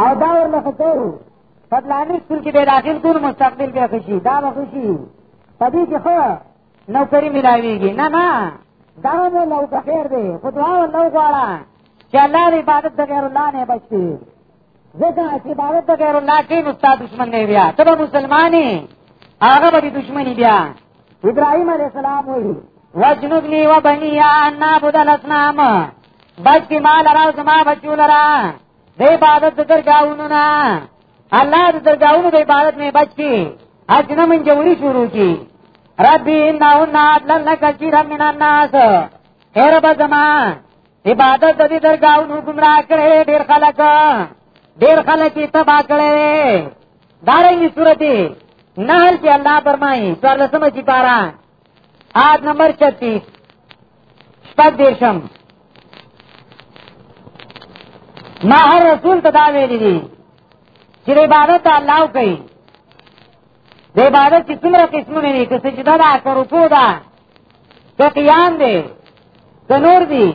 او دا ورنه خطرو په پلاني سکول کې به داخل کول مستقبل به خوشي دا به خوشي په دې کې خو نوکری ملاويږي نه نه دا مو نو خیر دی خو دعا ولو غواړه چې الله دې عبادت د غیر الله نه بچي ځکه چې عبادت د غیر الله کې نو ستا دشمن دی بیا ته به مسلمانې هغه به دشمنی بیا ابراهیم علیه السلام وایي وجنبنی و بنی ان نعبد الاصنام بچ کی مال را زما بچو لرا د عبادت د درګاونو نه الله د درګاونو د عبادت نه بچ کی اجنه من جوړی شروع کی ربی انه ناد لن کثیر من الناس هر بزما عبادت دې درگاونو گمراه کړي ډېر خلک ډېر خلک یې تبا کړي دارنګي سورتي نحل کې الله فرمایي سوال سم چې پارا آد نمبر 36 شپږ دیشم ما هر رسول ته دا ویلي دي چې عبادت الله کوي د عبادت چې څومره قسمونه دي که سجده ده که رکوع ده که قیام دی که نور دی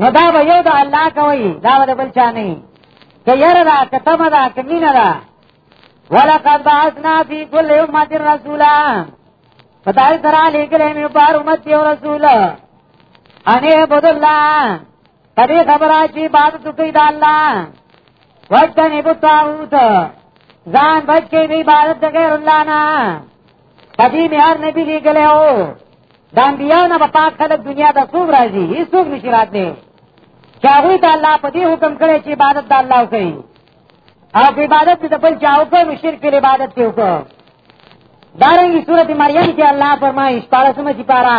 نو دا به یو د الله کوي دا به بل چا نه که یره ده که تمه ده که مینه ده ولقد بعثنا فی کل امت رسولا پتاي سره لګلې مې بار امت یو رسول انې بدل الله پدې خبره چې عبادت کوي د الله وجدنې په تاوت ځان بچي به عبادت غیر الله نه پدې مې هر نبی لګلې او د انبیاء نه په پاک خلک دنیا ته څوب راځي هیڅ څوک نشي راتلی چې هغه ته الله په دې حکم کړی چې عبادت د الله کوي او په عبادت د بل چا وکړي نو شرک په عبادت کې وکړي دارنګي سورته مریم کې الله فرمایي 14 مې چې پارا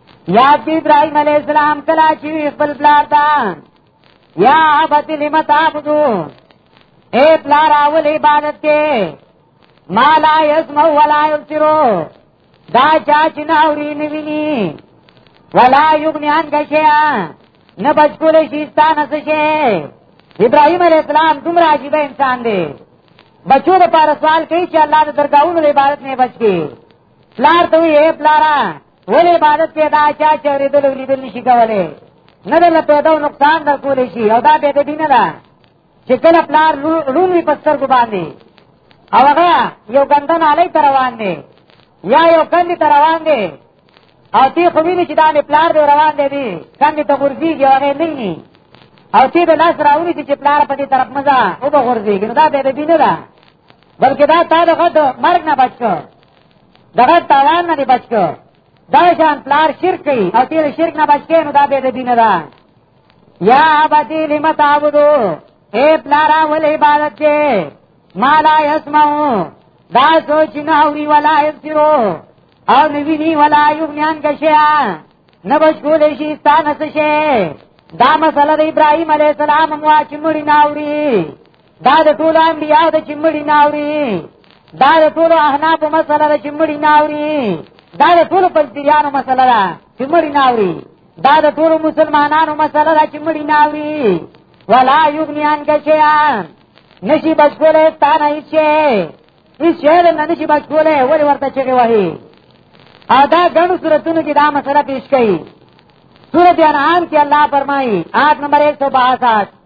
یاد دی ابراهیم علیہ السلام کلا چی خپل بلار دا یا عبد لما تعبدو اے بلار اول عبادت کے ما لا یسمو ولا یبصرو دا چا چی ناوری نوینی ولا یغنی عن گشیا نه بچکول شیستا نسشه ابراهیم علیہ السلام دومره عجیب انسان دی بچو د پاره سوال کوي چې الله د درگاہونو عبادت نه بچي پلار ته یې پلارا ول عبادت کې دا چا چې ورېدل ورېدل نشي کولای نه دل پیدا او نقصان در کول شي او دا به دې نه ده چې کله پلار رومي پستر کو باندې او هغه یو ګندن علی تر روان دی یا یو کندی تر روان دی او تی خو ویني چې دا نه پلار دی روان دی دی کندی ته ورځيږي هغه نه ني او تی د لاس راوړي چې پلار په دې طرف مزه او به ورځيږي نو دا به دې نه ده بلکې دا تا دغه د مرګ نه بچ کړ دغه تاوان نه بچ کړ دا شان پلار شرک کوي او تیر شرک نه بچ کړي نو دا به د دین ده یا ابدی لم تعبدو اے پلارا ول عبادت دے ما لا یسمعو دا سوچ نه اوری ولا یبصرو او نوینی ولا یغنیان کشیا نبشکول شي ستانه څه شي دا مسله د ابراهيم عليه السلام مواچ مړی ناوري دا د ټول انبیاء د چې مړی ناوري دا د ټول احناف مسله د چې مړی ناوري دا د ټول پنځیانو مسله ده چې مړی ناوري دا د ټول مسلمانانو مسله ده چې مړی ناوري ولا یغنی عن کشیان نشی بچ کوله تا نه هیڅ هیڅ شهر نه نشی بچ کوله ولی ورته چغي وهي او دا ګڼو صورتونو کې دا مسله پیش کړي سورت انعام کې الله فرمایي آیت نمبر 162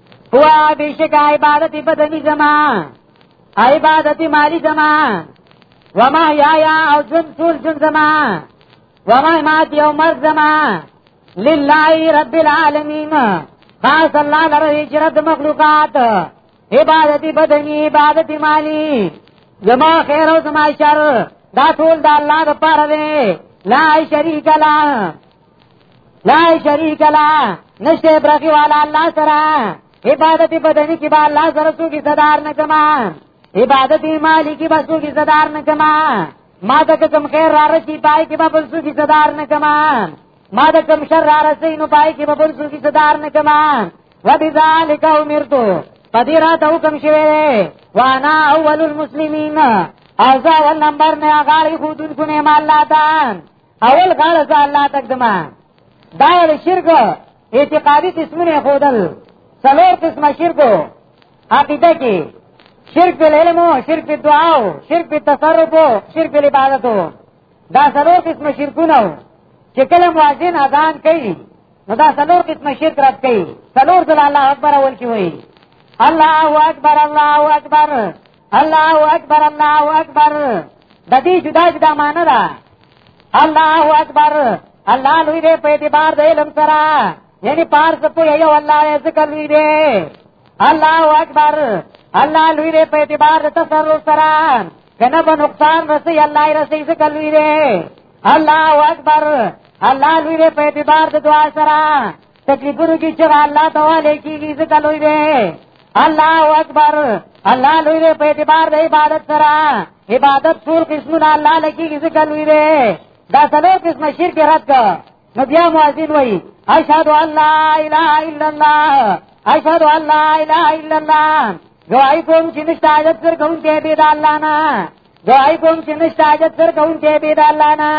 هو بشک عبادت بدنی زما عبادت مالی زما وما یا یا او جن ټول جن زما وما ما دی او مرد زما لله رب العالمین خاص الله لره هجرت مخلوقات عبادت بدنی عبادت مالی زما خیر او زما شر دا ټول د الله لپاره دی لا شریک له لا شریک لا نشته برخی والا الله سره عبادت بدنی کی با الله سره سو کی صدار نه کما عبادت مالی کی با سو کی صدار نه کما ما ته کوم خیر را رسی پای کی با بل سو کی صدار نه کما ما ته کوم شر را رسی نو پای کی با بل سو کی صدار نه کما وبذالک امرتو پدی را ته حکم شوه وانا اول المسلمین ازا ول نمبر نه غاړي خودن کو نه مال لاتان اول غاړه ځه الله تقدمه دا د شرک اعتقادي قسمونه خودل څلور قسمه شرک عقیده کې شرک په علم او شرک په دعا او شرک په تصرف او شرک په عبادت دا څلور قسمه شرکونه چې کله مؤذن اذان کوي نو دا څلور قسمه شرک رات کوي څلور ځله الله اکبر اول کې وایي الله اکبر الله اکبر الله اکبر الله اکبر د دې جدا جدا معنی ده الله اکبر الله لوی دی په اعتبار د علم سره یعنی پار سپو یو الله یې ذکر لوی دی الله اکبر الله لوی دی په اعتبار د تصرف سره کنه په نقصان رسي الله یې رسي ذکر لوی دی الله اکبر الله لوی دی په اعتبار د دعا سره تکلیفونو کې چې الله تعالی کېږي ځکه لوی دی الله اکبر الله لوی دی په اعتبار د عبادت سره عبادت ټول قسمونه الله لکېږي ځکه لوی دی دا څلور قسمه شرک رد کړه نو بیا مؤذن وایي اشهد ان لا اله الا الله اشهد ان لا اله الا الله گواہی کوم چې نشته حاجت سر کوم ته بيد الله نه گواہی کوم چې نشته حاجت سر کوم ته بيد الله نه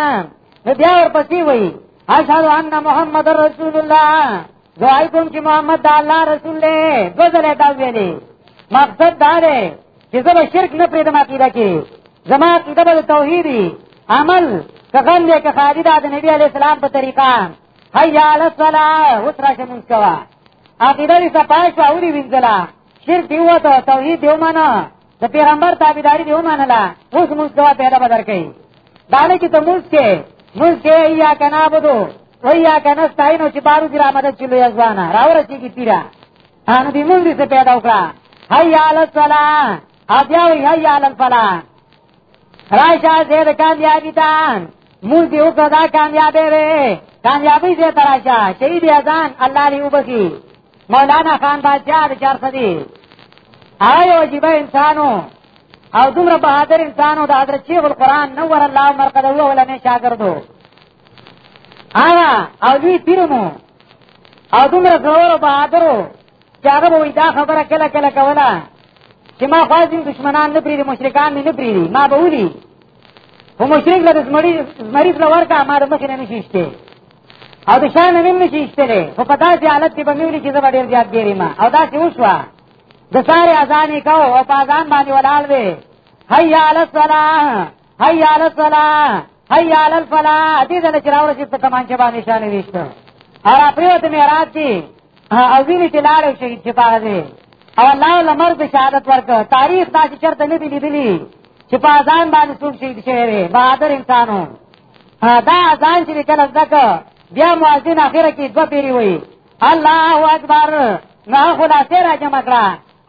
نو بیا ورپسې وایي اشهد ان محمد رسول الله زوای کوم چې محمد د الله رسول دی دوزله دا ویلي مقصد دا دی چې زه شرک نه پرېدم عقیده کې زما عقیده به توحیدی عمل کغن دې که خالد د نبی علی السلام په طریقه حیا علی الصلاه وترا شمن کوا عقیده دې صفای شو اوري وینځلا شرک دیو ته توحید دیو معنا د پیغمبر تابعداري دی ومنله اوس موږ ځواب پیدا بدر کوي دا نه چې ته موږ کې موږ کې یا کنا بدو و یا کنا ستاینو چې بارو دی را مدد چلو یا ځوانا راور چې کی تیرا ان دې موږ دې پیدا وکړه هی علی الصلاه اجاو هی علی الفلاح راشه زید کامیابی تان موږ دې وکړه کامیابې وې کامیابی دې تراشه شهید اذان الله دې وبخي مولانا خان بادشاہ د چار صدی هغه یو عجیب انسانو او دومره بهادر انسانو د حضرت شیخ القرآن نور الله مرقده و ولنې شاګردو هغه او دوی پیرمو او دومره زور او بهادرو چې هغه به دا خبره کله کله کوله چې ما خوازم دشمنان نه پریدي مشرکان نه پریدي ما به ولي خو مشرک له زمری زمری له ورکا ما د مخ نه نشي شته او د شان نیم نشي ایستلی خو په داسې حالت کې به مې ولي چې زه به ډېر زیات ګېري ما او داسې وشوه د سارې اذان یې کو او په اذان باندې ولاړ وې هيا علی الصلاه هيا علی الصلاه هيا علی الفلاح دې ځل چې راوړل شي په تمانچه باندې نشانه ویشته او را پریوت مې رات دي او ویني چې لاړ شي چې پاره او الله لمر به شهادت ورک تاریخ دا چې چرته نه دی لیدلی چې په اذان باندې څوک شهید شوی بهادر انسانو دا ځان چې کله زده که بیا مؤذن اخره کې دوه پیری وي الله اکبر نه خلاصې را جمع کړه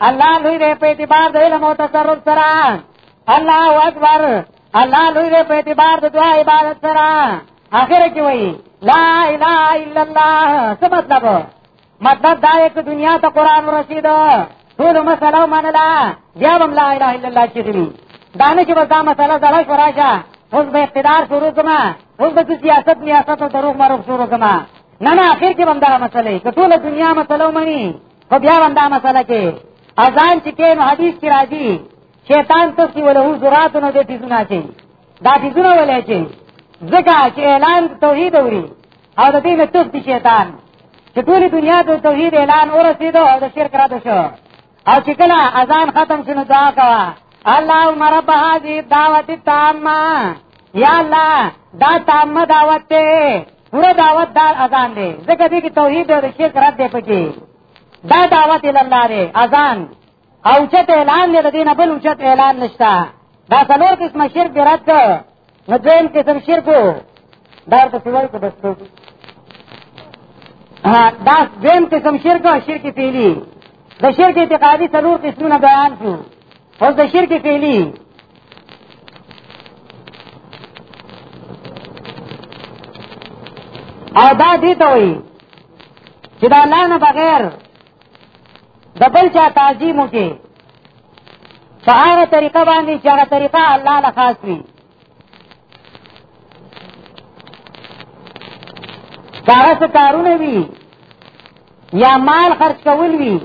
الله لوی دی په اعتبار د علم او تصرف سره الله اکبر الله لوی دی په اعتبار د دعا عبادت سره اخره کې وي لا اله الا الله څه مطلب مطلب دا یک دنیا ته قران رسید ټول مسله منلا بیا هم لا اله الا الله چې دي دا نه چې دا مسله زړه شراشه اوس به اقتدار شروع کما اوس به سیاست میاست او دروغ مروغ شروع کما نه نه اخر کې بندا مسله کې ټول دنیا مسله مني خو بیا بندا مسله کې اذان چې کې نو حدیث کې راځي شیطان ته سی وله زرات نو دې تیزونه چي دا تیزونه ولې چي ځکه چې اعلان توحید اوري او د دې نه تختی شیطان چې ټولې دنیا د توحید اعلان ورسېدو او د شرک رد شو او چې کله اذان ختم شونه دعا کوه اللهم رب هذه الدعوه التامه یا الله دا تامه دعوت ته پورا دعوت دار اذان دی ځکه دې کې توحید او شرک رد دی پکې دا دعوت ال الله دی اذان او چت اعلان دې د دینه بل چت اعلان نشتا دا څلور قسم شرک دی رد نو دویم قسم شرک دا ته سوال کو بس دا دویم قسم شرک او شرک پیلی د شرک اعتقادي څلور قسمونه بیان شو او د شرک پیلی او دا دې ته وایي چې دا الله نه بغیر د بل چا تعظیم وکړي په هغه طریقه باندې چې هغه طریقه الله له خاص وي کاره څه کارونه وي یا مال خرج کول وي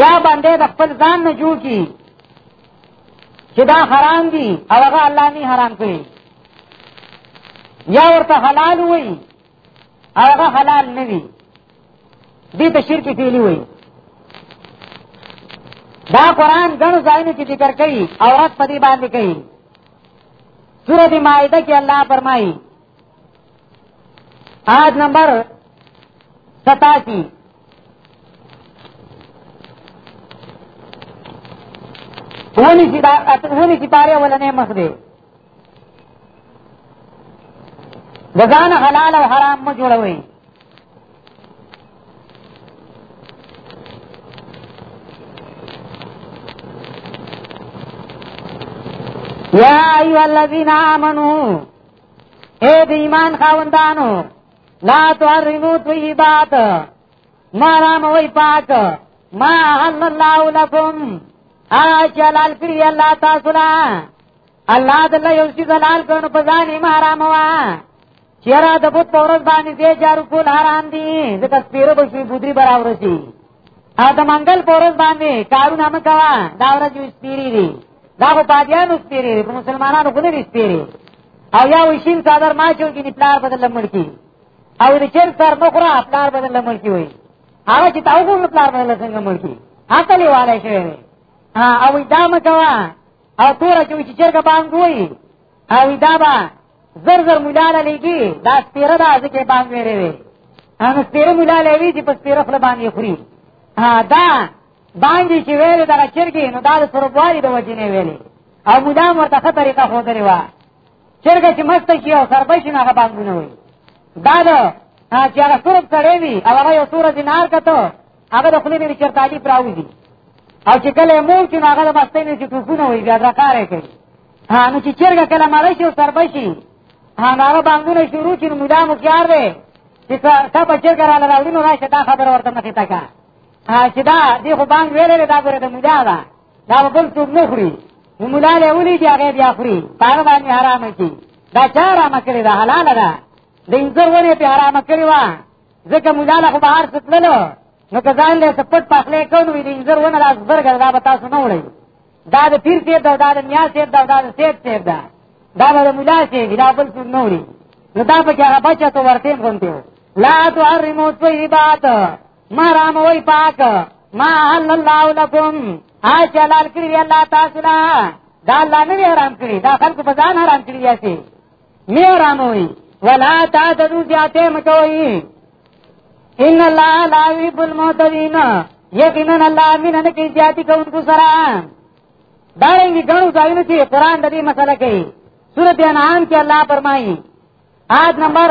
یا باندې د خپل ځان نه جوړ کی چې دا حرام دي او هغه الله نه حرام کړی یا ورته حلال وي هغه حلال نه وي دې ته شرک فعلی وایي دا قران غنو ځایونه چې ذکر کوي عورت په دې باندې کوي سورۃ مائده کې الله فرمایي آج نمبر 87 ونی چې دا ونی چې پاره ولنه مخ دی دزان حلال او حرام مو جوړوي یا ایو الذین آمنو اے د ایمان خاوندانو لا تحرمو طیبات ما رام وی پاک ما حل الله لکم آج حلال کری اللہ تاسو الله د الله یو څه حلال کړو په ځان یې حرام وا چیرې د بوت پورز باندې دې جارو کول حرام دي ځکه سپیرو به شي بودری برابر شي ا د منګل پورز باندې کارونه مکوا دا ورځ یو سپیری دي دا په پادیانو سپیری دي په مسلمانانو خو نه دي سپیری او یا وشین صدر ما چون کې پلار بدل لمړ کی او د چر سر مخره پلار بدل لمړ کی وي هغه چې تاسو پلار بدل څنګه مړ کی اصلي والے شوی او دا مکوا او تور کې چې چرګ بانګ وای او دا با زر زر مولاله لګي دا سپیره دا ځکه بانګ ویری وي هغه سپیره مولاله وی چې په سپیره خپل باندې خوري ها دا باندې چې ویل دا چرګ نو دا د سربوالي د وجې نه ویلي او مولا مرته خه طریقه خو درې وا چرګ چې مست شي او سربې شي هغه بانګونه وي دا دا چې هغه سورب سره وي او هغه یو سورج نار کته هغه د خپل لري چرته علی پراوځي او چې کله مور کې هغه د مستې نه چې ټوپونه وي بیا ځکار کوي ها نو چې چرګه کله مړ شي او سر بشي ها هغه باندې شروع چې مولا مو کار دی چې تا په چرګه را لراوړي نو راشه دا خبر ورته مخې تا کا ها چې دا دی خو باندې ویلې دا ګوره د مولا دا دا بل څوک نه خوري نو مولا له ولي دی هغه بیا خوري هغه باندې حرام کی دا چا را مکړي دا حلال ده د انځر ونه په حرام کړی و ځکه مولا له بهر ستللو نو که ځان له سپټ پخلې کو نو دې انځر ونه لاس برګر دا به تاسو نه وړي دا د پیر سیب دا د میا سیب دا د سیب سیب دا دا به مولا سي دا بل څه نه وړي نو دا په هغه بچا ته ورته غونډو لا تحرموا طيبات ما رام وای پاک ما حل الله لكم اج حلال کړی الله تاسو دا الله نه حرام کړی دا خلق په ځان حرام کړی یاسي میرانوی ولا تا تدو زیاته مکوئی ان الله لا يحب المعتدين یقینا الله مين نه کی زیاتی کوونکو سره دا رنګ ګڼو ځایونو کې قران د دې مسله کوي سورته انعام کې الله فرمایي آیت نمبر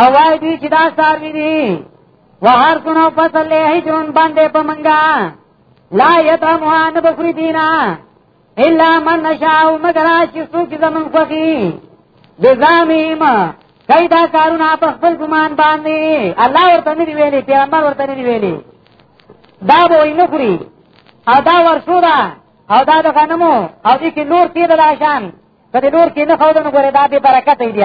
او وای دی چې دا ساروی دی وهر سنو فصل له هجرون باندې په منګا لا یتمها نه بخری دینا الا من نشاء مگر چې څوک زمون خوخي بزامیم کای دا کارونه په خپل ګمان باندې الله ورته نه ویلي پیغمبر ورته نه ویلي دا به نه خوري او دا ورشورا او دا د غنمو او دې کې نور تیر راشان کله نور کې نه خو دا نو ګوره دا به برکت دی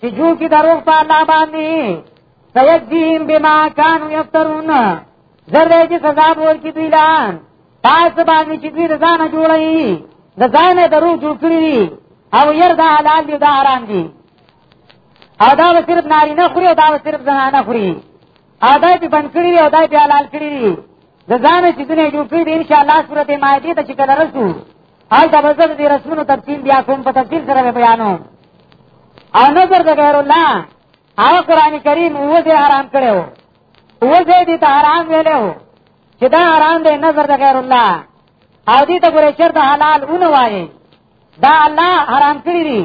چې جو کې دروغ په الله باندې سيجزيهم بما كانوا يفترون زره چې سزا ورکړي دوی لا پاس باندې چې دوی ځان جوړي د ځان درو جوړ کړی او ير دا حلال دي دا حرام دي او دا صرف ناری نه خوري او دا صرف زنانه خوري او دا چې بند کړی او دا چې حلال کړی د ځان چې دنه جوړ کړی ان شاء الله سورته مائده ته چې کله رسو حال دا به زه دې رسمونو تفصیل بیا کوم په تفصیل سره بیانو او نظر د غیر الله هغه قران کریم اوس یې حرام کړو اوس یې دې ته حرام ویلو چې دا حرام دی نظر د غیر الله او دې ته ګورې چر د حلال اون وایي دا الله حرام کړی دی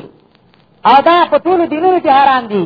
او دا په ټول دینونو کې حرام دی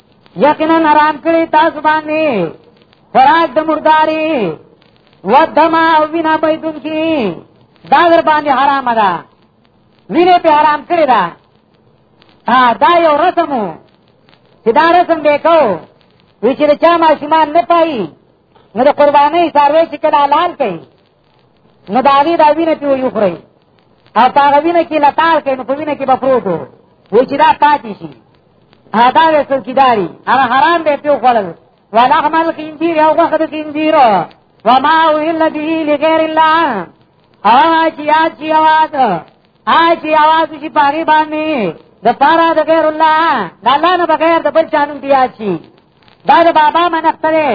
یقینا حرام کړی تاسو باندې خوراک د مرداري ودما او وینا بيدون کی دا در باندې حرام ده وینه په حرام کړی دا دا یو رسمو چې دا رسم به کو وی چې چا ماشومان نه پای نو د قرباني سروي چې کله حلال کړي نو دا غي دا وینه پیو یو خوري او هغه وینه کې لتاړ کې نو په وینه کې به پروت وو وی چې دا پاتې شي هدا وې څوکیداری هغه حرام به پیو خړل ولغم الخنزیر یو غخد خنزیر وما اوهل به لغیر الله هغه چې یاد شي आवाज هغه چې आवाज شي پاري باندې د پارا د غیر الله د الله نه بغیر د بل چانو دی یاد شي دا د بابا منښت دی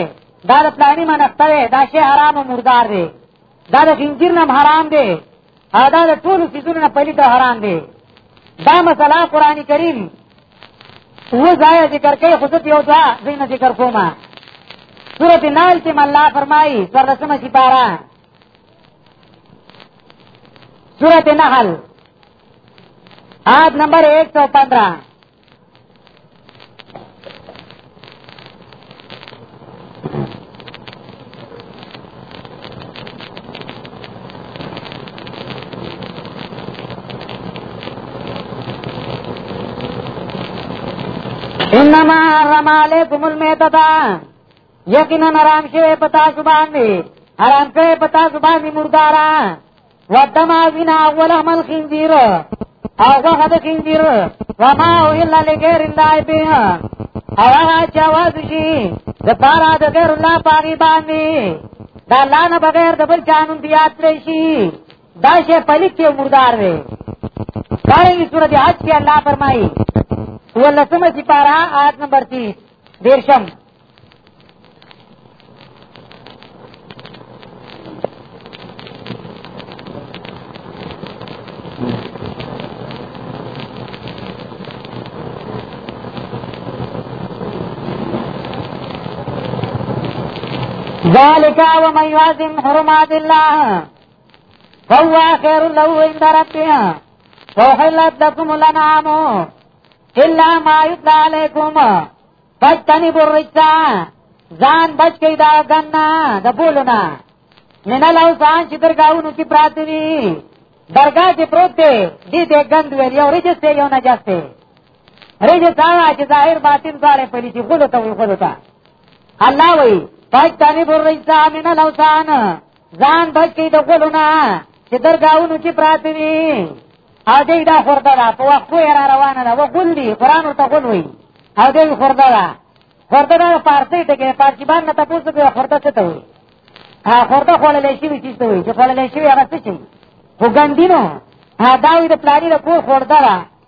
دا د پلاني منښت دی دا شی حرام او مردار دی دا د خنزیر نه حرام دی او دا د ټولو څیزونو نه پلیت حرام دی دا مسله قرآن کریم و ځای ذکر کوي خو زه یو ځای ځینې ذکر کوم سورت نال کې الله فرمایي سرلسمه سپاره سورت نحل آیت نمبر 115 انما حرم علیکم المیتتا یقینا حرام شوی پتا شو باندې حرام کړی پتا شو باندې مردارا ودم ازنا ولهم الخنزير او هغه د خنزير وما هو الا لغير الله به او هغه جواز شي د پارا د غیر الله پاغي باندې دا الله نه بغیر د بل قانون دی یاد شي دا شی پلیک کې مردار وي دارنګه سورته حج کې الله فرمایي ولسمه سپارا آیت نمبر 30 دیرشم ذالک ومن یعظم حرمات اللہ فهو خير له عند ربها وحلت لكم الانعام الا ما يتلى عليكم پتنی برجتا ځان بچ کړئ دا غنا د بولونه من الاوسان چې درگاونو کې پراته دي درگا چې پروت دی دې دې غند ویل یو رجس دی یو نجس دی رجس هغه چې ظاهر باطن دواړه پلي چې غلو ته وي غلو ته الله وایي پاک تانی بر رجسا من الاوسان ځان بچی د غولونه چې درګاونو کې پراته دي او دې دا خورده ده په وخت یې را روانه ده وګول دي قران ورته غول وي او دې خورده ده خورده ده فارسی ته کې فارسی باندې تاسو ته خورده څه ته وي ها خورده خولل شي وي چې ته وي چې خولل شي هغه څه شي وګندینو ها دا وي د پلاری د کور خورده ده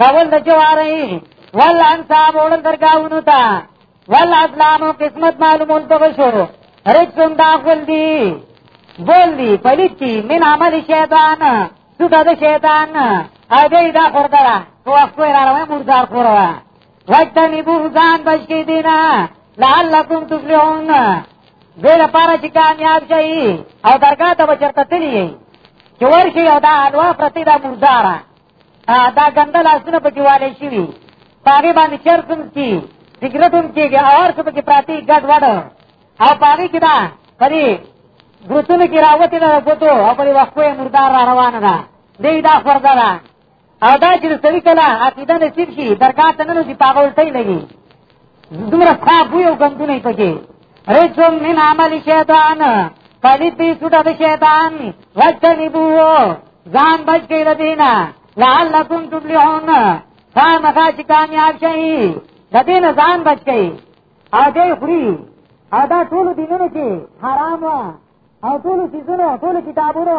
کول د جواری ول انصاب اورن درگاونو تا ول اسلام او قسمت معلومون تو شو رجسون دا خپل دی بول دی پلیتی من عمل شیطان تو دا شیطان او دی دا خوردرا تو اخو را روی مردار خوروا وجدنی بو ځان بچی دینا لعلکم تفلحون دې لپاره چې کامیاب شي او درګه ته بچرته تللی چې ورشي او دا الوا پرتی دا مرداره دا ګنده لاسونه پکې والي شوي پاغي باندې چرس هم کی سګریټ هم کیږي او هر څه پکې پراتی ګډ وډ او پاغي کې دا پرې ګروتونه کې راوته نه پوتو او پرې وقفه مردار را روانه ده دې دا فرضه ده او دا چې سړی کله عقیده نصیب شي درګاه ته نه نو دی پاغه ولټي لګي دومره ښه بوی او ګندونه یې پکې رجس من عمل شیطان پلیت دی سوټه د شیطان وجتنبوه ځان بچ کړئ د دینه لعلکم تفلحون خامخا چې کامیاب شئ د دینه ځان بچ کړئ او دی خوري او دا ټولو دینونو کې حرام وه او ټولو څیزونو ټولو کتابونو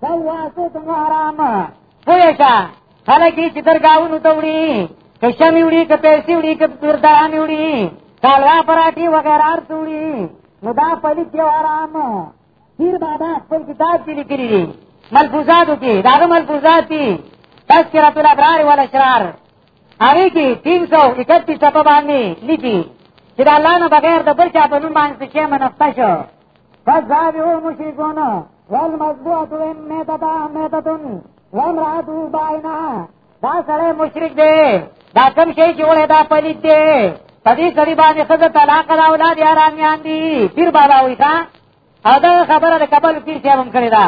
سواسو تم حرام پویشا خلکی چې درگاونو ته وړي که شمې وړي که پیسې وړي که پردارانې وړي کالوا پراټي وغیره هر څه وړي نو دا پلیت یو حرام پیر بابا خپل کتاب کې لیکلي دي ملفوظاتو کې دا هغه ملفوظات دي تذکرۃ الابرار والاشرار هغه کې 331 صفحه باندې لیکي چې د الله نه بغیر د بل چا په نوم باندې څه منفته شو فالزابعون مشركون والمذبوحة إن ميتة ميتة وامرأة باينة دا سره مشرک دی دا کم شي چې وړه دا پلیت دی په دې سړي باندې خزه طلاق دا اولاد یارانیان دي پیر بالا وي ښا او دا خبره د قبل پیر چې هم کړی دا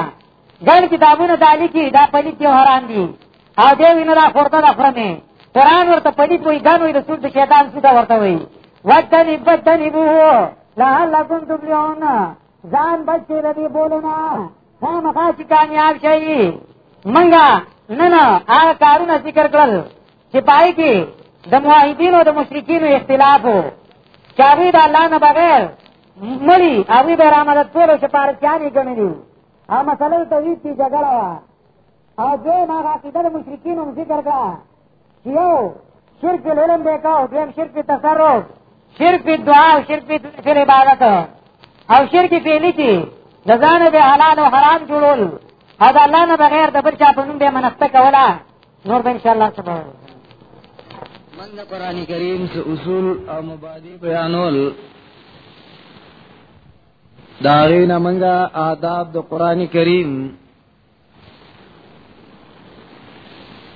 ګڼ کتابونه دالی کې دا پلیت یو حرام دي او دی وینه دا خورته د خره مې قرآن ورته پلیت وایي ګان وایي رسول د شیطان سوده ورته وایي وجتنی بجتنی بو لعلکم تبلیون ځان بچی ربی بولنا خامخا چې کامیاب شئ منګه نه نه هغه کارونه ذکر کړل چې پای کې د موحدینو د مشرکینو اختلاف وو چې هغوی د الله نه بغیر مړي هغوی به رامدد کولو سپارچیانې ګڼلي او مسله توحید کې جګړه وه او دویم هغه عقیده د مشرکینو هم ذکر کړه چې یو شرک په علم دی کو دویم شرک په تصرف شرک په دعا او شرک په فعل عبادت او شرک په فعلی کې د ځان به حلال او حرام جوړول او د الله نه بغیر د بل چا په نوم به منښت کوله نور به ان شاء الله سبا من د قران کریم څخه اصول او مبادی بیانول داغینا منګه آداب د قران کریم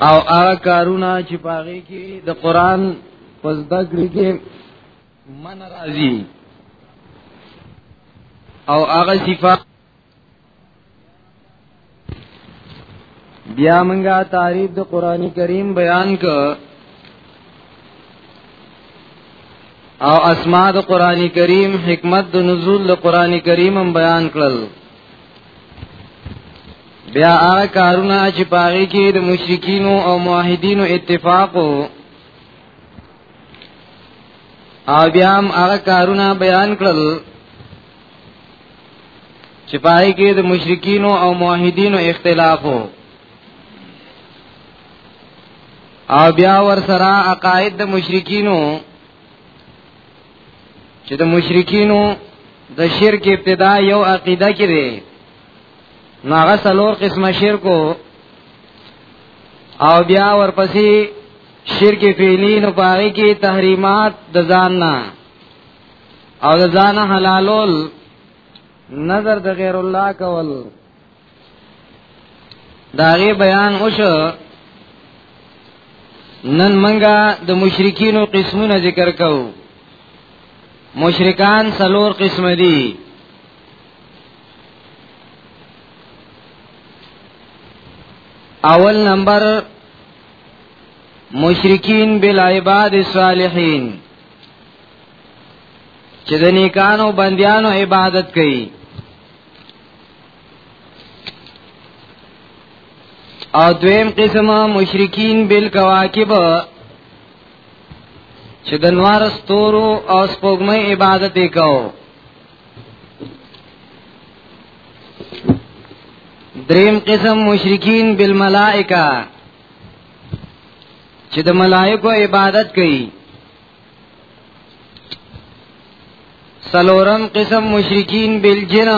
او هغه کارونه چې پاغي کې د قران پس دګړي کې من راضي او هغه صفات بیا منګه تعریف د قران کریم بیان ک او اسماء د قران کریم حکمت د نزول د قران کریم بیان کړل بیا هغه کارونه چې پاره کې د مشرکین او موحدینو اتفاق او بیا هم هغه کارونه بیان کړل چې پاره کې د مشرکین او موحدینو اختلاف او بیا ور سره عقاید د مشرکینو چې د مشرکینو د شرک ابتدا یو عقیده کې دی نو هغه څلور قسمه شرکو او بیا ورپسې شرک فعلی نو پاره کې تحریمات د ځان نه او د ځان حلالول نظر د غیر الله کول داغه بیان وشو نن منګه د مشرکینو قسمونه ذکر کوو مشرکان سلور قسم دي اول نمبر مشرکین بالعباد الصالحین چې د نیکانو بندیانو عبادت کوي او دویم قسم مشرکین بالکواکب چې د نوار ستورو او سپوږمۍ عبادت وکاو دریم قسم مشرکین بالملائکه چې د ملائکو عبادت کوي سلورم قسم مشرکین بالجن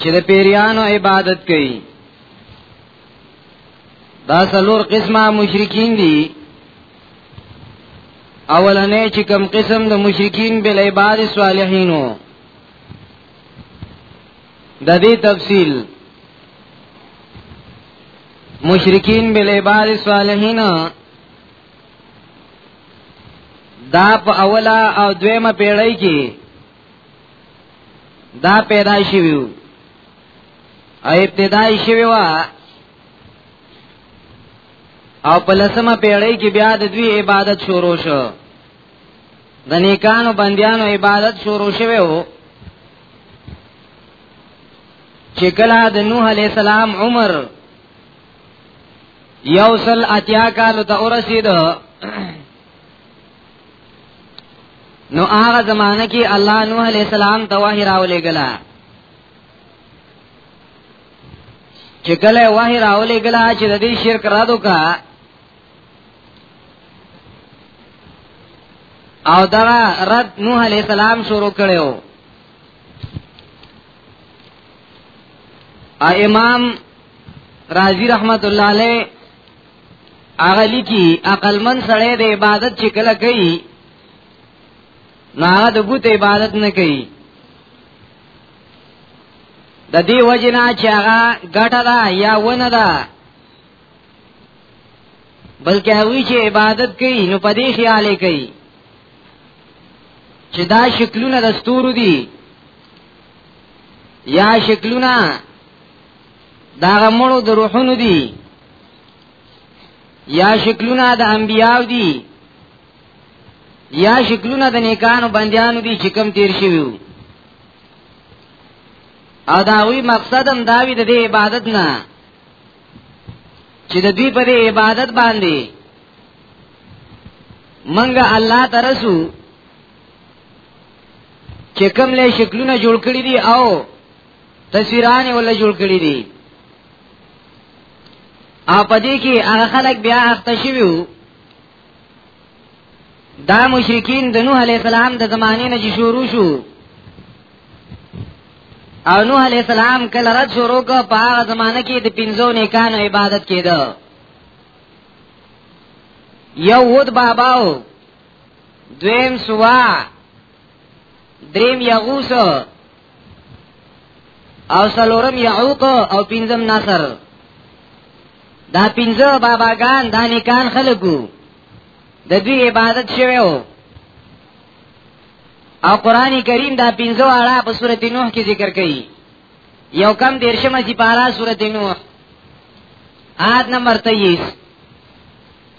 چې د پیریانو عبادت کوي دا سلور قسمه مشرکین دي اولنې چې کوم قسم د مشرکین بل عباد صالحینو د دې تفصیل مشرکین بل عباد صالحینو دا په اوله او دویمه پیړۍ کې دا پیدا شویو او ابتدای شوی وا او په لسمه پیړۍ کې بیا د دوی عبادت شروع شو د نیکانو بندیانو عبادت شروع شوه او چې کله د نوح علی السلام عمر یو سل اتیا کالو ته ورسید نو هغه زمانہ کې الله نوح علیہ السلام ته وحی راولې غلا چې کله وحی راولې غلا چې د دې شرک را دوکا او دا رد نوح علیہ السلام شروع کړو امام رازی رحمت الله علیه هغه لیکي عقل من سره د عبادت چې کله کوي نه د بوت عبادت نه کوي د دې وجنا چې هغه ګټه ده یا ونه ده بلکې هغه چې عبادت کوي نو په دې خیال کوي چې دا شکلونه د ستورو دي یا شکلونه دا غمړو د روحونو دي یا شکلونه د انبیاو دي یا شکلونه د نیکانو بندیانو دي چې کم تیر شوی او دا وی مقصد هم داوی د دې عبادت نه چې د دې پر عبادت باندې منګه الله ترسو چې کوم له شکلونه جوړ کړی دي او تصویران ولا جوړ کړی دي اپ دې کې هغه خلک بیا اخته شویو دا مشرکین د نوح علی السلام د زمانې نه شروع شو او نوح علی السلام کله رد شروع کو په هغه زمانه کې د پنځو نیکانو عبادت کېده یو ود باباو دویم سوا دریم یغوس او سلورم یعوق او پنځم نصر دا پنځه باباګان دا نیکان خلقو د دوی عبادت شوی وو او قران کریم دا پنځه واړه په سورته نوح کې ذکر کړي یو کم دیرشمه چې پارا سورته نوح آد نمبر 23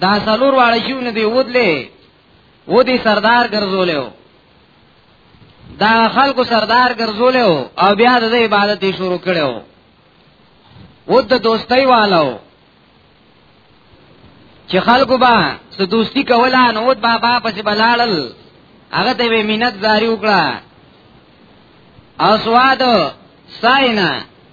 دا سلور واړه شو نه دی ودلې و دې سردار ګرځولیو دا خلکو سردار ګرځولیو او بیا د عبادت یې شروع کړو و د دوستۍ والو چې خلکو با څه دوستی کوله نو ود بابا پسې بلالل هغه ته مینت زاری وکړه او سواد ساینا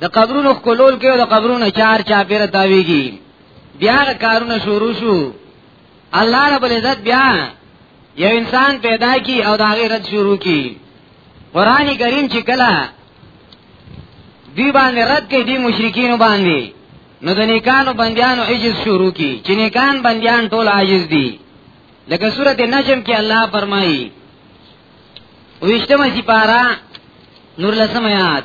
د قبرونو خلول کې او د قبرونو چار چا پیر تاویږي بیا کارونه شروع شو الله رب العزت بیا یو انسان پیدا کی او دا غیرت شروع کی قران کریم چې کله دی باندې رد کې دی مشرکین باندې نو د نیکانو بندیانو عجز شروع کی چې نیکان بندیان ټول عاجز دي لکه سورته نجم کې الله فرمایي ویشتم سی پارا نور لسم آیات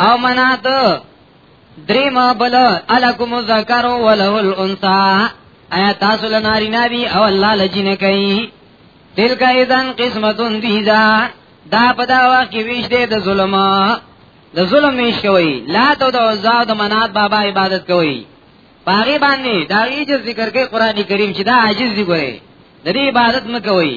او منات دریم بل الکم ذکر وله الانثى ایا تاسو له نارینه وی او الله لجنه کوي تلک ایدن قسمتون دیزا دا پدا واقع ویش دے د ظلم د ظلم ویش کوي لا تو د عزا د منات بابا عبادت کوي پاغي باندې دا یې ذکر کوي قران کریم چې دا عاجز دی ګوره د دې عبادت مکوي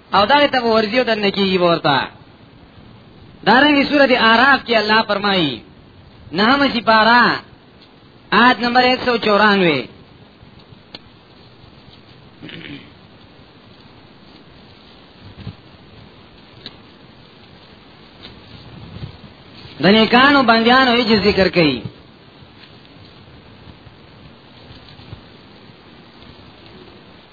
او دا ته ورځیو دنه کیږي ورته دارنګه سورته اعراف کې الله فرمایي نهم سی پارا آیت نمبر 194 د نیکانو بندیانو یې ذکر کړي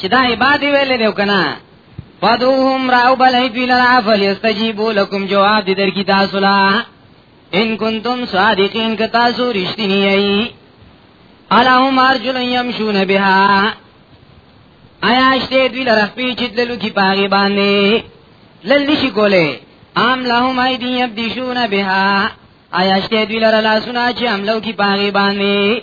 چې دا عبادت ویلې دی کنه فدوهم راو بلای دوی لرا فلیستجیبو لکم جواب دی در کی تاسو لا ان کنتم صادقین که تاسو رشتینی ای الہم ارجل یمشون بها آیا اشته دوی لرا خپی چتللو کی پاغی باندې للی شي کوله ام لهم ایدی یبدشون بها آیا اشته دوی لرا لاسونه چې عملو کی پاغی باندې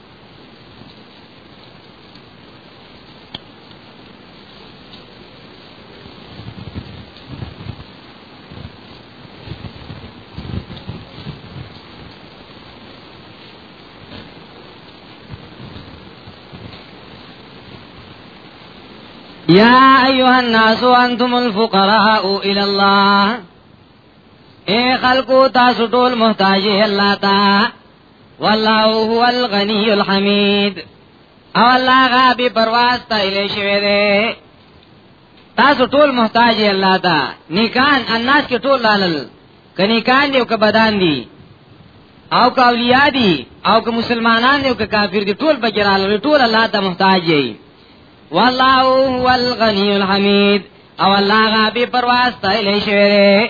یا ایها الناس انتم الفقراء الى الله اے خلقو تاسو ټول محتاج الله تا والله هو الغنی الحمید او الله غا به پرواز ته اله شوی دی تاسو ټول محتاج یې الله ته نیکان الناس کې ټول لالل کنيکان دی او که بدان دی او که اولیاء دی او که مسلمانان دی او که کافر دی ټول بګرال ټول الله ته محتاج یې والله هو الغنی الحمید او الله غا به پرواز ته اله شوی دی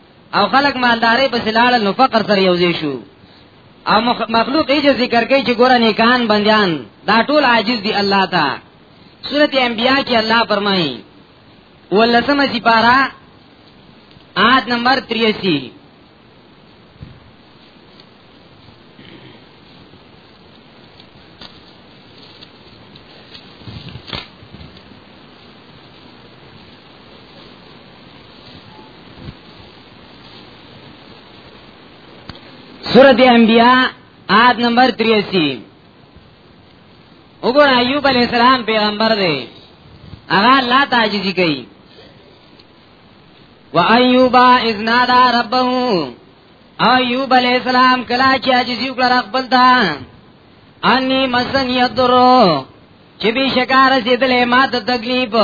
او خلک مالداري په سلاله نو فقر سره یوځې شو او مخلوق یې ذکر کوي چې ګور نیکان بندیان دا ټول عاجز دي الله ته سورته انبیاء کې الله فرمایي ولسمه سپارا آد نمبر 83 سورت انبیاء آیت نمبر 83 وګور ایوب علی السلام پیغمبر دی هغه الله تعجزی کوي و ایوب اذ نادى ربه ایوب علی السلام کلا چې عاجزی وکړ خپل تا انی مسن یذرو چې به شکار زیدلې ما ته تکلیف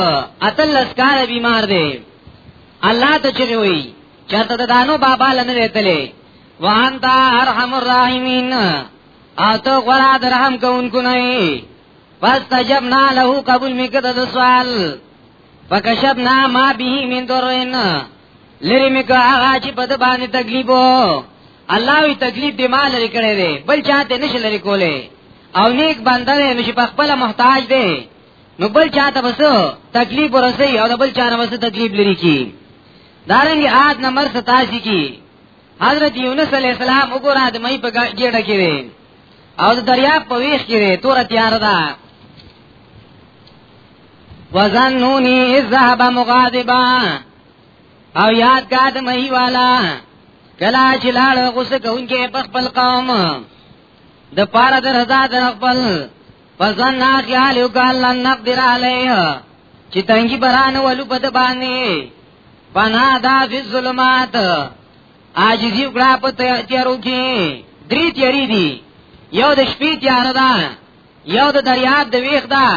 اتل لسکار بیمار دی الله ته چری وی چرته دانو بابا لنه دیتلې وان تا ارحم الراحمین اته غرا درهم کوونکو نه پس تجبنا له قبول میکته د سوال فکشبنا ما به من درین لری می کا هغه چې په د باندې تکلیف وو الله وی تکلیف دی مال لري کړی دی بل چاته نشي لري کوله او نیک بنده نه نشي په خپل محتاج دی نو بل چاته بس تکلیف ورسي او بل چاته بس تکلیف لري کی دارنګ آد نمبر 87 کی حضرت یونس علیہ السلام وګوره د مې په ګډه کې او د دریا په ویخ کې تور تیار ده وزنونی اذ ذهب مغاضبا او یاد کا د مہی والا کلا چې لاړ غوسه کوونکې په خپل قوم د پاره د رضا د خپل فزن نا خیال یو کال لن نقدر علیه چې تنګي بران ولو په د باندې پنا دا فی الظلمات عاجزی وکړه په تیارو کې درې تیاری دي یو د شپې تیار ده یو د دریاب د ویخ ده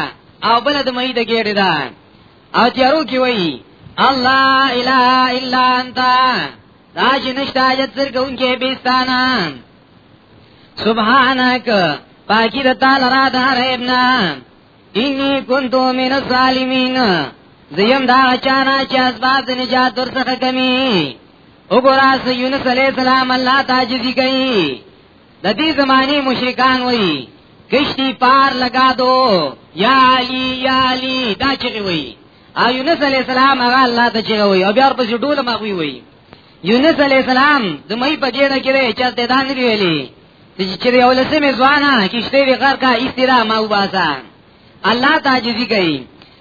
او بل د مې د ګېډې ده او تیارو کې وایي الله الا الا انت دا چې نشته حاجت سر کوونکې بیستانا سبحانك پاکی د تعالی را د هر ابنا انی کنتو من الظالمین زیم دا چانا چې اسباب نجات ورڅخه کمی وګورا سې یونس علی السلام الله تعجزی کوي د دې زماني مشرکان وایي کشتی پار لگا دو یا علی یا علی دا چیغي وایي او یونس علی السلام هغه الله ته چیغي وایي او بیا ورپسې ډول ما وی وایي یونس علی السلام د مې په جېړه کې لري چې ته دان دی ویلي چې یو ولسې مې ځوانه کشته وی غر کا استرا ما وباسا الله تعجزی کوي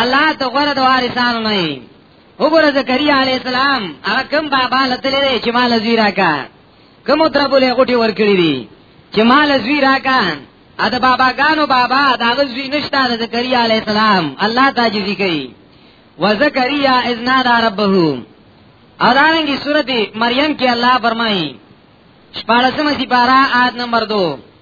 الله ته غره د وارثانو نه یې وګوره زکریا علی السلام هغه کوم بابا لتلې چې مال زیرا کا کوم دربلې غټي ورکړي دي چې مال زیرا کا ا د باباګانو بابا دا غزوی نشته د زکریا علی السلام الله تعجزی کوي وزکریا اذ نادى ربه او دارنګي سورته مریم کې الله فرمایي شپارسمه سپارا آد نمبر دو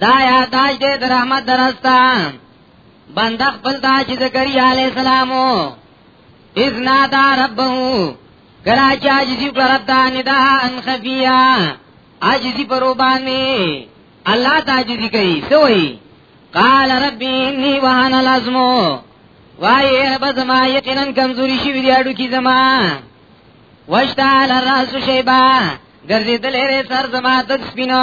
دا یا داش دې د رحمت درستا بند خپل دا چې زکریا علی السلام اذ نادا ربه کرا چې عاجزی پر رب دا ندا ان خفیا عاجزی پر وبانی الله تعالی کوي سوئی قال ربي اني وهن العظم وای رب زما یقینا کمزوري شي وی اډو کی زما واشتعل الراس شیبا ګرځیدل لري سر زما د سپینا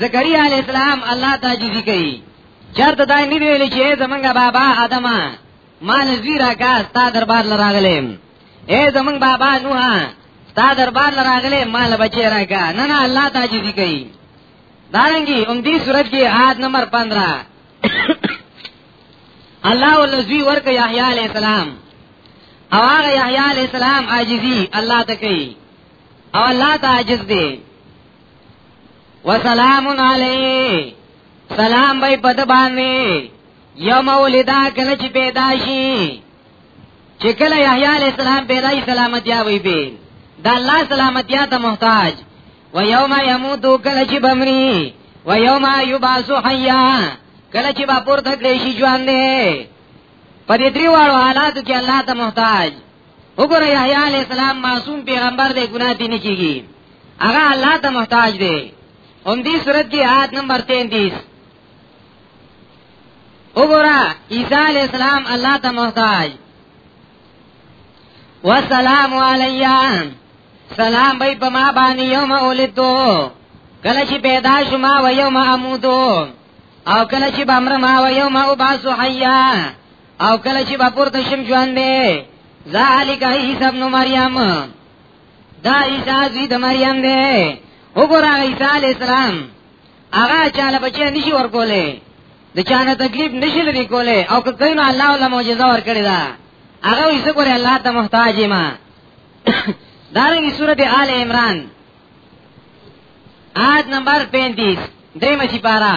زکریا علی السلام الله تعجزی کوي چرته دا نه ویل چې زمونږ بابا آدم ما نذیرا کا ستا دربار لراغلم اے زمونږ بابا نوح ستا دربار لراغلم مال بچی راکا نه نه الله تعجزی کوي دارنګي هم دې صورت کې آد نمبر 15 الله ولذي ورک یحیی علی السلام او هغه یحیی علی السلام عاجزی الله ته کوي او الله تعجز دی وسلام علی سلام بای پد باندې یوم ولدا کله چې پیدا شي چې کله یحیی علی السلام پیدا شي سلامتیا وی به دا الله سلامتیا ته محتاج و یوم یموت کله چې بمری و یوم یبعث حیا کله چې با پورته کړی شي ژوند دی په دې درې واړو حالاتو کې الله ته محتاج وګوره یحیی علی السلام معصوم پیغمبر دی ګناه دي نه کیږي هغه الله ته محتاج دی هم دې صورت کې آیت نمبر 33 وګوره عیسی علی السلام الله ته محتاج والسلام علیا سلام به په ما باندې یوم اولیدو کله چې پیدا شوم او یوم امودو او کله چې بمر ما او یوم اباسو حیا او کله چې بپورته شم ژوند دی ذالک عیسی ابن مریم دا عیسی زوی د مریم دی وګوره عیسی علی السلام هغه چاله بچی نشي ورکولې د چانه تکلیف نشي لري کولې او که کینو الله ولا معجزه ورکړي دا هغه یې څه کوي الله ته محتاج ما دارنګه سورته آل عمران آیت نمبر 35 دیمه سپارا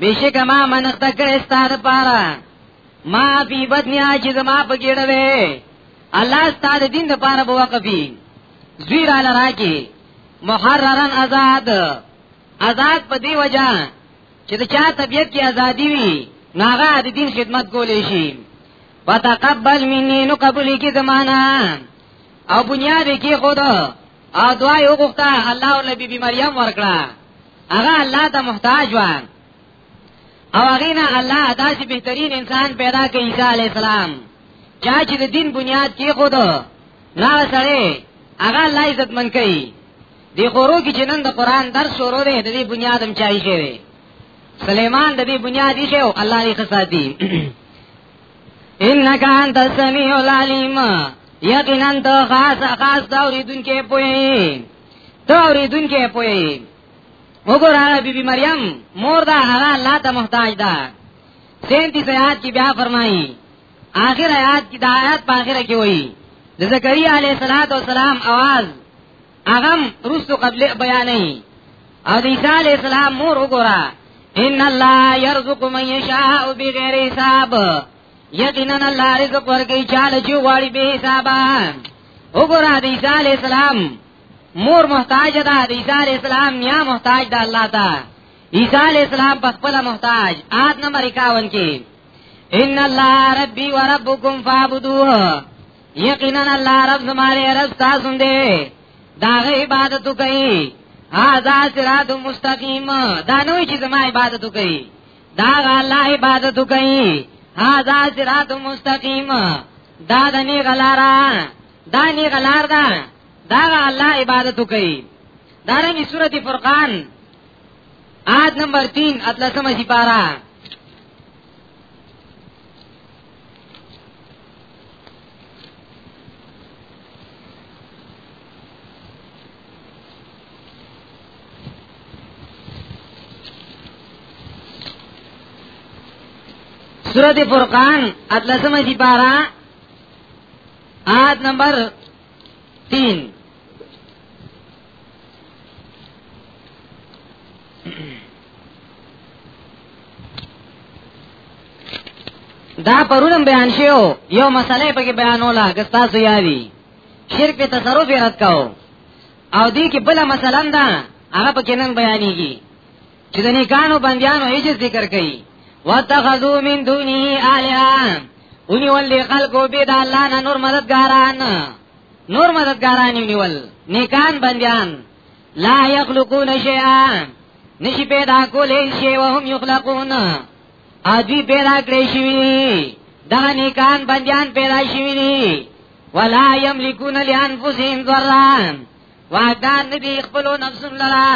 بیشک ما منخت کړی ستاره پاره ما فی بدنیا چې زما په ګډه وې الله ستاره دین د پاره بو وقفي زویر علی راکی محررن آزاد آزاد په دی وجہ چې د چا طبیعت کې ازادي وي ناغه د دین خدمت کولې شي وتقبل مني نو قبول کی زمانہ او بنیاد کې خود او دعا یو غوښته الله او نبی بی مریم ورکړه هغه الله ته محتاج و او هغه نه الله داسې بهترین انسان پیدا کړ عیسی علی السلام چا چې د دین بنیاد کې خود نه سره هغه الله عزت من کوي دی خورو کې چې نن د قران درس شروع دی د دې بنیاد هم چای شوی سليمان د دې بنیاد یې شو الله یې خصاتی انک انت السمیع العلیم یقینا ته خاص خاص دا اوریدونکو په ته اوریدونکې پوي وګوره بی بی مریم مور دا هغه الله ته محتاج ده 37 آیات کې بیا فرمایي آخر آیات کې دا آیات په آخره کې وایي د زکریا علی السلام आवाज اغم رسو قبل بیانې او د عیسی علی السلام مور وګوره ان الله يرزق من يشاء بغیر حساب یقینا الله رزق ورکړي چاله چې غواړي به حسابا وګوره د عیسی علی السلام مور محتاج ده د عیسی علی السلام یا محتاج ده الله ته عیسی علی السلام په خپل محتاج آد نمبر 51 کې ان الله ربي وربكم فاعبدوه یقینا الله رب زماره رب تاسو دې داغه عبادت کوي هاذا صراط مستقیم دا نوې چې زما عبادت کوي دا الله عبادت کوي هاذا صراط مستقیم دا د نه غلارا دا نه غلار دا دا الله عبادت کوي دا رنګي سورته فرقان آد نمبر 3 اتلسمه سپارا سورت فرقان اتلسمه سی پارا آیت نمبر تین دا پرونم بیان شیو یو مسئله پکې بیانولا که تاسو یادی شرک په تصرف یې رد کاو او دې کې بل مثلا دا هغه په کینن بیانېږي چې د نیکانو بندیانو هیڅ ذکر کوي واتخذو من دونه الها اونی ول خلقو به د الله نه نور مددګاران نور مددګاران نیول نیکان بندیان لا یخلقون شیئا نشی پیدا کولې شی وهم یخلقون ادي پیدا کړی شي دا نیکان بندیان پیدا شي ولا یملکون لانفسهم ضرا واګدار ندی خپل نفسون لرا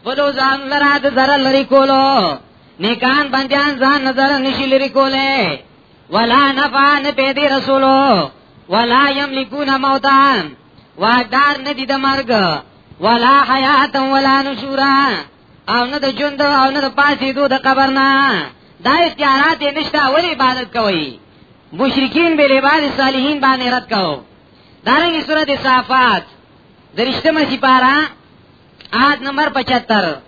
خپل ځان لرا د ضرر لري کولو نیکان بندیان ځان نظر نشي لري کوله ولا نفع نه پیدا رسولو ولا یملکون موتان واګدار ندی د مرګ ولا حیات ولا نشورا او نه د ژوند او نه د پاتې دوه د قبر نه دا اختیارات یې نشته ولې عبادت کوي مشرکین به عباد صالحین باندې رد کوو دارنګه سورته صافات درشتمه سپارا آد نمبر 75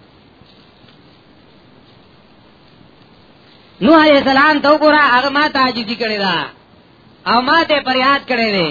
نوح علیہ السلام تو ګورا هغه ما ته عاجزی کړی دا او ما ته پریاد کړی دی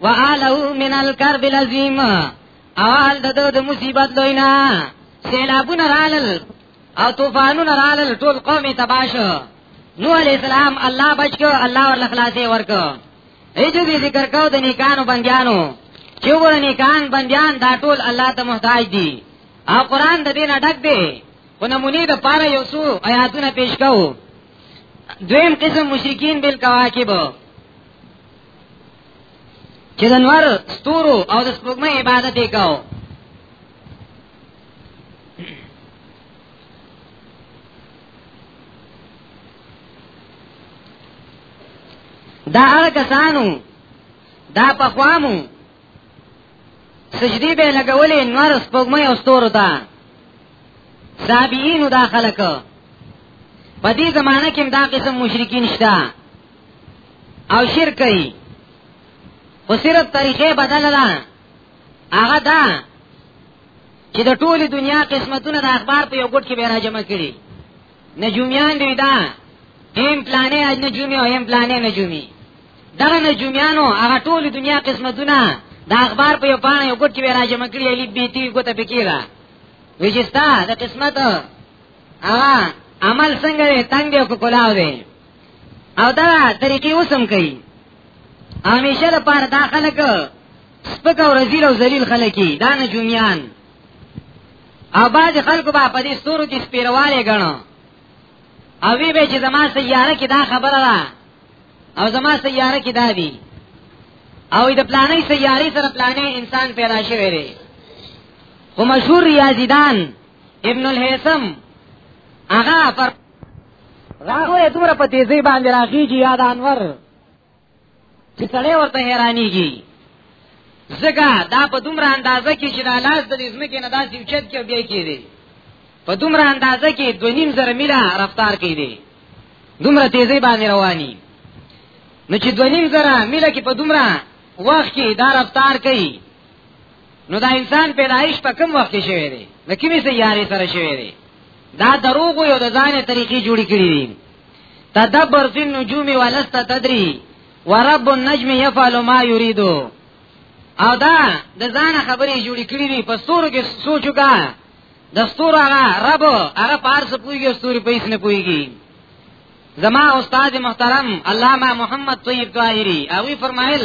وآله من الكرب العظیم اول د د مصیبت لوینا سیلابونه رالل او طوفانونه رالل ټول قوم تباش نو علی السلام الله بچو الله ور خلاصې ورکو ایجو دې ذکر کو د نیکانو بندیانو چې ور نیکان بندیان دا ټول الله ته محتاج دي او قران د دې نه ډک دی خو نمونی د پاره یو څو آیاتونه پیش کو دویم قسم مشرکین بل کواکب چې د نور ستورو او د سپوږمۍ عبادت یې کاو دا هغه کسانو دا پخوامو سجدی به لګولې نور سپوږمۍ او ستورو ته سابعینو دا خلک په دې زمانہ کې دا قسم مشرکین شته او شرک کوي خو صرف طریقې بدل ده هغه دا چې د ټولي دنیا قسمتونه د اخبار په یو ګډ کې به راجم کړي نجومیان دی دا ایم پلانې اج نجومی او ایم پلانې نجومی دا نجومیانو هغه ټولي دنیا قسمتونه د اخبار په یو باندې یو ګډ کې به راجم کړي الی بیتی ګوته پکېلا وجستا د قسمت هغه عمل څنګه تنگ او کولاو دی او دا طریقې اوسم کوي همیشه د پاره دا خلک سپک او رزیل او ذلیل خلک دا نه جومیان او باز خلکو به په دې ستورو کې سپیرواله غنو او وی به چې زما سیاره کې دا خبره ده او زما سیاره کې دا دی او د پلانې سیارې سره پلانې انسان پیدا شوی دی خو مشهور ریاضیدان ابن الهیثم هغه پر راغوره دومره په تیزی باندې راخیږي یاد انور چې سړی ورته حیرانیږي زګه دا په دومره اندازه کې چې دا لاس د نظم کې نه داسې اوچت کې بیا کېږي په دومره اندازه کې دو نیم زره میله رفتار کېږي دومره تیزی باندې رواني نو چې دو نیم زره میله کې په دومره وخت کې دا رفتار کوي نو دا انسان پیدایش په کوم وخت کې شوی دی د کومې سیارې سره شوی دی دا دروغ یو د ځانه طریقې جوړې کړې دي تدبر فی النجوم ولست تدری ورب النجم يفعل ما يريد او دا د ځانه خبرې جوړې کړې دي په ستورو کې سوچو کا د ستورو هغه رب هغه پار څه پويږي ستوري په هیڅ نه پويږي زما استاد محترم علامه محمد طیب طاهری او فرمایل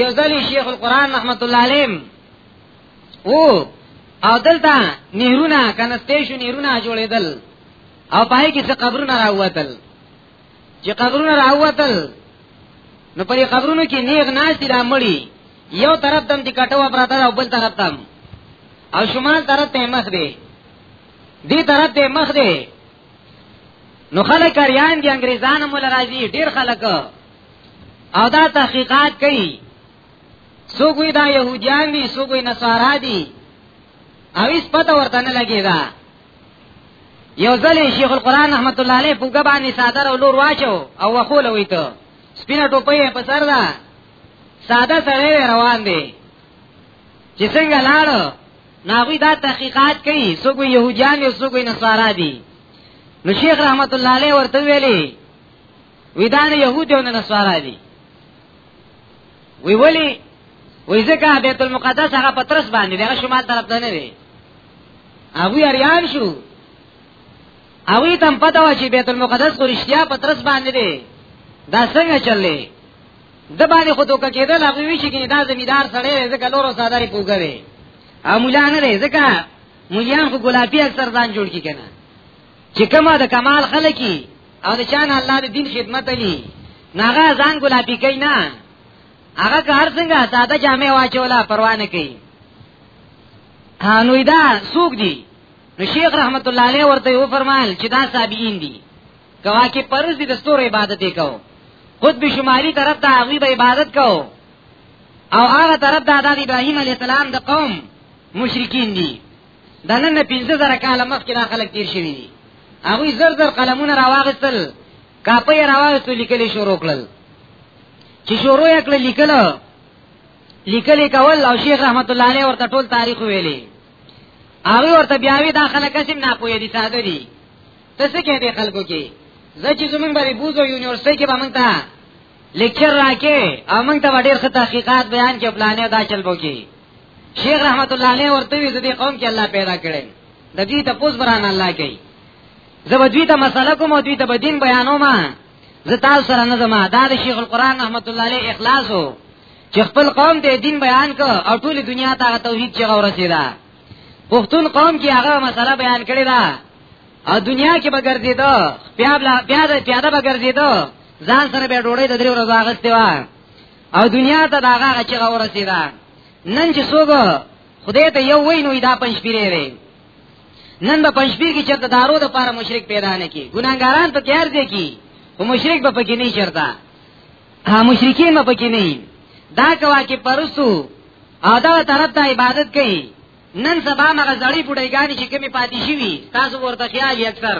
یو ځل شیخ القران رحمت الله علیه او او دلته نهرونه کنه سټیشن نهرونه جوړېدل او پای کې څه قبرونه راووتل چې قبرونه راووتل نو په قبرونو کې نیغ ناس دي را مړی یو طرف تم دي کټو پراته او بل طرف تم او شمال طرف ته مخ دی دی طرف ته مخ دی نو خلک اریان دي انګریزان مول راځي ډیر خلک او دا تحقیقات کوي سوګوی دا يهوديان دي سوګوی نصارا دي او هیڅ پته ورته نه لګي دا یو ځل شیخ القران رحمت الله علیه په ګبانی صادر او لور واچو او وخول وی ته سپینه ټوپه په سر دا ساده سره روان دي چې څنګه لاړ ناغوی دا تحقیقات کوي سوګوی يهوديان دي سوګوی نصارا دي نو شیخ رحمت الله علیه ورته ویلي وی دا نه يهود او نه نصارا دي وی ولی وی ځکه بیت المقدس هغه پترس باندې دغه شمال طرف ته نه دی هغه اریان شو هغه تم پته و چې بیت المقدس خو رښتیا پترس باندې دی دا څنګه چللی د باندې خو دوکه کېدل هغه وی شي کې دا زمیدار سړی ځکه لورو ساداري پوګوي او مولا نه دی ځکه مولیان خو ګلابي اکثر ځان جوړ کی کنه چې کما د کمال خلکی او د چانه الله د دین خدمت علی ناغه ځان ګلابي کوي نه هغه کار څنګه ساده جامې واچولا پروا نه کوي هانوی دا سوق دي نو شیخ رحمت الله علیه ورته و فرمایل چې دا صابین دي کوا کې پرز دي د ستور عبادت وکاو خود به شمالي طرف ته هغه به عبادت کاو او هغه طرف ته د ابراهیم علی السلام د قوم مشرکین دي دا نن 15000 کال مخکې دا خلک تیر شوی دي هغه زر زر قلمونه راواغستل کاپي راواغستل لیکل شروع کړل چې شروع یې کړل لیکل لیکل کول او شیخ رحمت الله علیه ورته ټول تاریخ ویلي هغه ورته بیا وی دا خلک سم نه پوهې دي ساده دي تاسو کې دې خلکو کې زه چې زمونږ باندې بوزو یونیورسيټي کې به مونږ ته لیکچر راکې امنګ ته ډېر ښه تحقیقات بیان کې پلانې دا چل بوګي شیخ رحمت الله علیه ورته وی دې قوم کې الله پیدا کړي د دې ته پوس بران الله کوي زبدوی ته مسله کوم او دوی ته بدین بیانو ما زه تاسو سره نه زما دا د شیخ القران رحمت الله علیه اخلاص وو چې خپل قوم ته دین بیان کو او ټول دنیا ته توحید چې غوړه سیدا پښتون قوم کې هغه مسله بیان کړی دا او دنیا کې به ګرځیدو بیا بیا بیا به ګرځیدو ځان سره به ډوړې د درې ورځې اغستې و او دنیا ته دا هغه چې ورسیدا نن چې څوګ خدای ته یو وای نو دا پنځ پیرې دی نن به پنځ پیر کې چرته دارو د پاره مشرک پیدا نه کی ګناګاران په کار دی کی خو مشرک به پکې نه چرتا ها مشرکین به پکې نه دا کوا کې پرسو ادا طرف ته عبادت کوي نن سبا مغه زړی بډایګانی چې کمی پاتې شي وي تاسو ورته خیال یې اکثر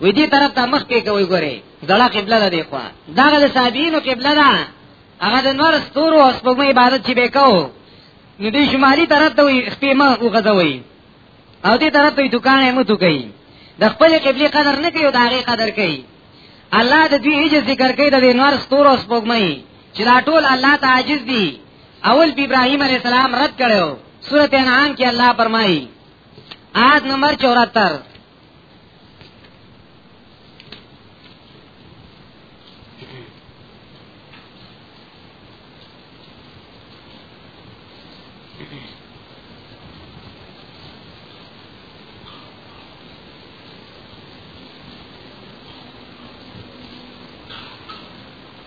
وې دې طرف ته مخ کې کوي ګوره زړه قبله ده دی خو دا غل صابینو قبله ده هغه د نور ستورو او سپوږمۍ عبادت چې وکاو نو دې شمالي طرف ته وي خپې ما او غځوي او دې طرف ته دکان یې متو کوي د خپل قبلي قدر نه کوي او د هغه قدر کوي الله د دې ذکر کوي د نور ستورو او سپوږمۍ چې دا ټول الله تعجز دي اول پی ابراهیم علیہ السلام رد کړو سورۃ انعام کې الله فرمایي آیت نمبر 74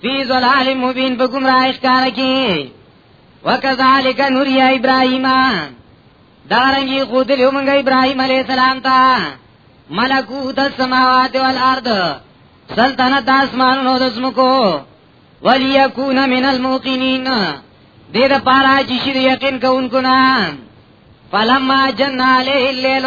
فی ظلال مبین په گمراه ښکار کې وکذالک نوری ابراهیم دارنګي خود له مونږ ابراهیم علی السلام ته ملکوت السماوات والارض سلطنت اسمانونو د زمکو وليكون من الموقنين دې د پاره چې شي یقین کوونکو نه فلما جن علیه الليل